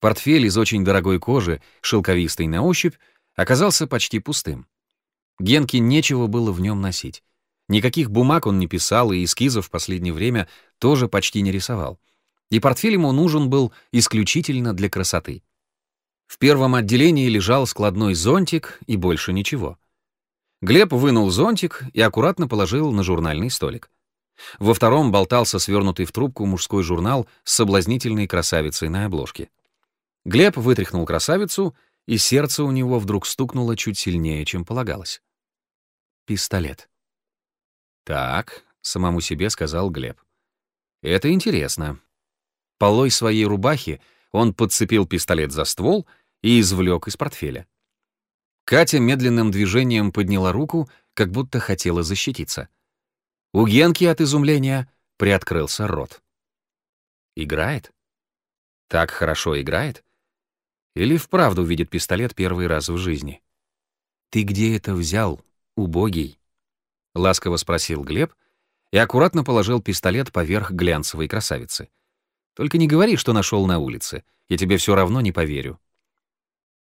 Портфель из очень дорогой кожи, шелковистый на ощупь, оказался почти пустым. Генке нечего было в нем носить. Никаких бумаг он не писал, и эскизов в последнее время тоже почти не рисовал. И портфель ему нужен был исключительно для красоты. В первом отделении лежал складной зонтик и больше ничего. Глеб вынул зонтик и аккуратно положил на журнальный столик. Во втором болтался свернутый в трубку мужской журнал с соблазнительной красавицей на обложке. Глеб вытряхнул красавицу, и сердце у него вдруг стукнуло чуть сильнее, чем полагалось. Пистолет. «Так», — самому себе сказал Глеб. «Это интересно». Полой своей рубахи он подцепил пистолет за ствол и извлек из портфеля. Катя медленным движением подняла руку, как будто хотела защититься. У Генки от изумления приоткрылся рот. Играет? Так хорошо играет? Или вправду видит пистолет первый раз в жизни? «Ты где это взял, убогий?» — ласково спросил Глеб и аккуратно положил пистолет поверх глянцевой красавицы. «Только не говори, что нашел на улице. Я тебе все равно не поверю».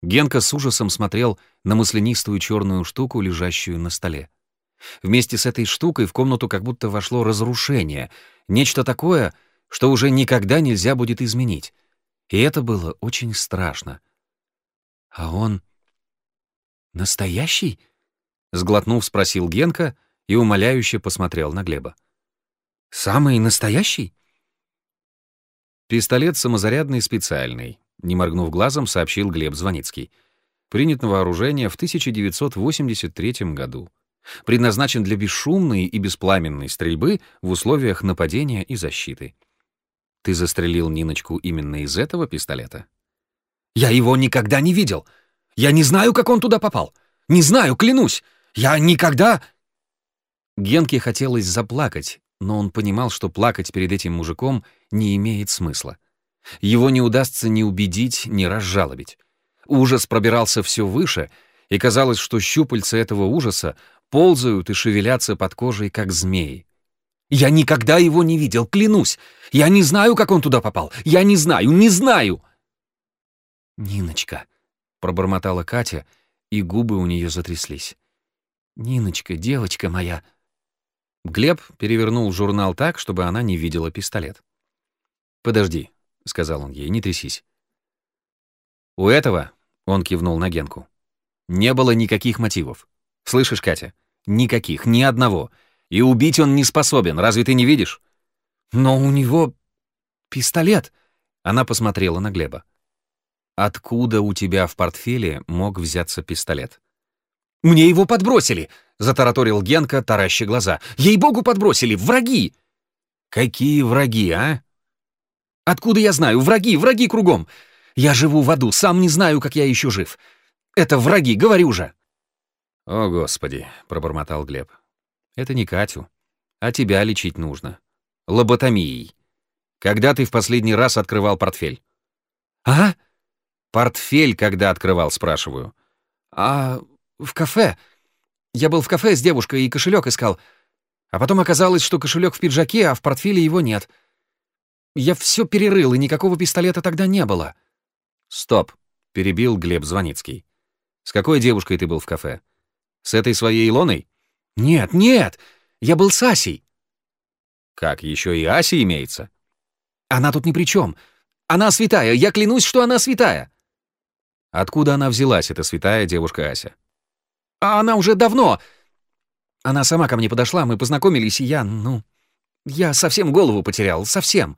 Генка с ужасом смотрел на маслянистую черную штуку, лежащую на столе. Вместе с этой штукой в комнату как будто вошло разрушение, нечто такое, что уже никогда нельзя будет изменить. И это было очень страшно. «А он настоящий?» — сглотнув, спросил Генка и умоляюще посмотрел на Глеба. «Самый настоящий?» Пистолет самозарядный специальный, не моргнув глазом, сообщил Глеб Звоницкий. Принят на вооружение в 1983 году. Предназначен для бесшумной и беспламенной стрельбы в условиях нападения и защиты. Ты застрелил Ниночку именно из этого пистолета? Я его никогда не видел. Я не знаю, как он туда попал. Не знаю, клянусь. Я никогда... Генке хотелось заплакать, но он понимал, что плакать перед этим мужиком не имеет смысла. Его не удастся ни убедить, ни разжалобить. Ужас пробирался все выше, и казалось, что щупальца этого ужаса ползают и шевелятся под кожей, как змеи. «Я никогда его не видел, клянусь! Я не знаю, как он туда попал! Я не знаю, не знаю!» «Ниночка», — пробормотала Катя, и губы у нее затряслись. «Ниночка, девочка моя!» Глеб перевернул журнал так, чтобы она не видела пистолет. «Подожди», — сказал он ей, — «не трясись». «У этого», — он кивнул на Генку, — «не было никаких мотивов. Слышишь, Катя? Никаких, ни одного. И убить он не способен, разве ты не видишь?» «Но у него пистолет», — она посмотрела на Глеба. «Откуда у тебя в портфеле мог взяться пистолет?» «Мне его подбросили!» — затараторил Генка, тараща глаза. «Ей-богу, подбросили! Враги!» «Какие враги, а?» «Откуда я знаю? Враги, враги кругом! Я живу в аду, сам не знаю, как я еще жив. Это враги, говорю же!» «О, Господи!» — пробормотал Глеб. «Это не Катю, а тебя лечить нужно. Лоботомией. Когда ты в последний раз открывал портфель?» «А?» «Портфель когда открывал, спрашиваю?» «А в кафе. Я был в кафе с девушкой и кошелек искал. А потом оказалось, что кошелек в пиджаке, а в портфеле его нет. Я все перерыл, и никакого пистолета тогда не было». «Стоп», — перебил Глеб Звоницкий. «С какой девушкой ты был в кафе? С этой своей Илоной?» «Нет, нет! Я был с Асей». «Как, еще и Ася имеется?» «Она тут ни при чем. Она святая, я клянусь, что она святая». «Откуда она взялась, эта святая девушка Ася?» А она уже давно... Она сама ко мне подошла, мы познакомились, и я, ну... Я совсем голову потерял, совсем.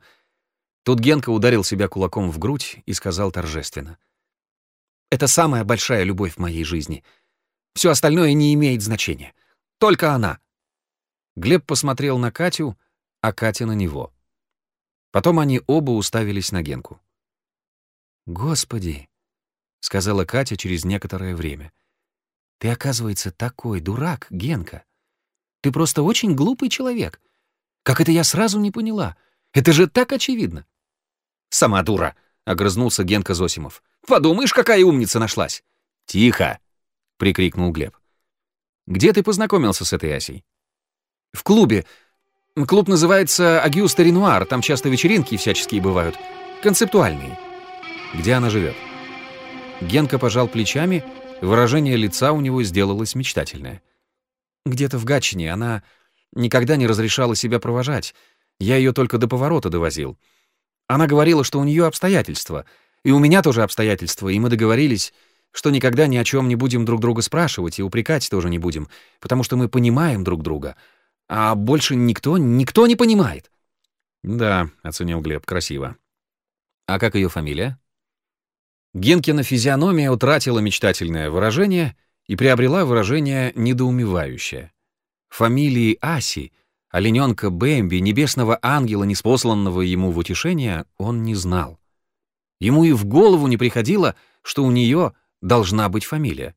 Тут Генка ударил себя кулаком в грудь и сказал торжественно. «Это самая большая любовь в моей жизни. Все остальное не имеет значения. Только она». Глеб посмотрел на Катю, а Катя на него. Потом они оба уставились на Генку. «Господи!» — сказала Катя через некоторое время. Ты, оказывается, такой дурак, Генка. Ты просто очень глупый человек. Как это я сразу не поняла? Это же так очевидно. Сама дура, — огрызнулся Генка Зосимов. Подумаешь, какая умница нашлась. Тихо, — прикрикнул Глеб. Где ты познакомился с этой Асей? В клубе. Клуб называется «Агюста Ренуар», там часто вечеринки всяческие бывают. Концептуальные. Где она живет? Генка пожал плечами, выражение лица у него сделалось мечтательное. Где-то в Гатчине она никогда не разрешала себя провожать. Я ее только до поворота довозил. Она говорила, что у нее обстоятельства, и у меня тоже обстоятельства, и мы договорились, что никогда ни о чем не будем друг друга спрашивать и упрекать тоже не будем, потому что мы понимаем друг друга. А больше никто, никто не понимает. Да, оценил Глеб, красиво. А как ее фамилия? Генкина физиономия утратила мечтательное выражение и приобрела выражение недоумевающее. Фамилии Аси, олененка Бэмби, небесного ангела, неспосланного ему в утешение, он не знал. Ему и в голову не приходило, что у нее должна быть фамилия.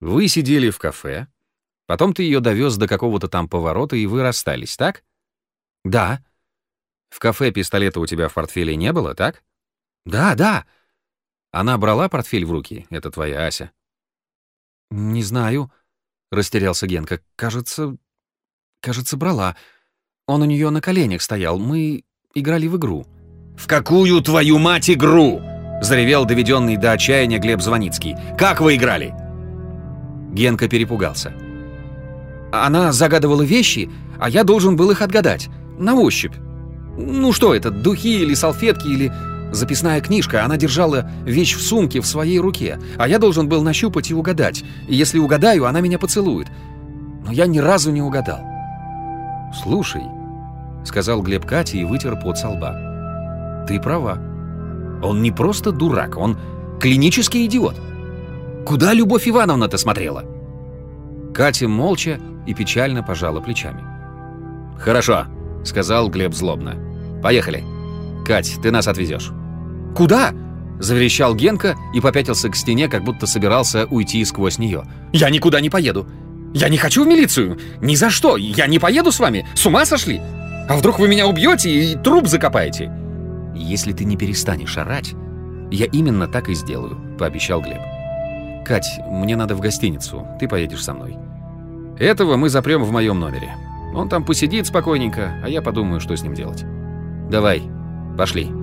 Вы сидели в кафе, потом ты ее довез до какого-то там поворота, и вы расстались, так? Да. В кафе пистолета у тебя в портфеле не было, так? Да, да. Она брала портфель в руки, это твоя Ася? Не знаю, растерялся Генка. Кажется, кажется, брала. Он у нее на коленях стоял. Мы играли в игру. В какую твою мать игру? Заревел доведенный до отчаяния Глеб Звоницкий. «Как вы играли?» Генка перепугался. «Она загадывала вещи, а я должен был их отгадать. На ощупь. Ну что это, духи или салфетки, или записная книжка. Она держала вещь в сумке в своей руке, а я должен был нащупать и угадать. И если угадаю, она меня поцелует. Но я ни разу не угадал». «Слушай», — сказал Глеб Кате и вытер пот со лба. «Ты права. Он не просто дурак, он клинический идиот. Куда Любовь Ивановна-то смотрела? Катя молча и печально пожала плечами. «Хорошо», — сказал Глеб злобно. «Поехали. Кать, ты нас отвезешь». «Куда?» — заверещал Генка и попятился к стене, как будто собирался уйти сквозь нее. «Я никуда не поеду. Я не хочу в милицию. Ни за что. Я не поеду с вами. С ума сошли? А вдруг вы меня убьете и труп закопаете?» «Если ты не перестанешь орать, я именно так и сделаю», — пообещал Глеб. «Кать, мне надо в гостиницу, ты поедешь со мной. Этого мы запрем в моем номере. Он там посидит спокойненько, а я подумаю, что с ним делать. Давай, пошли».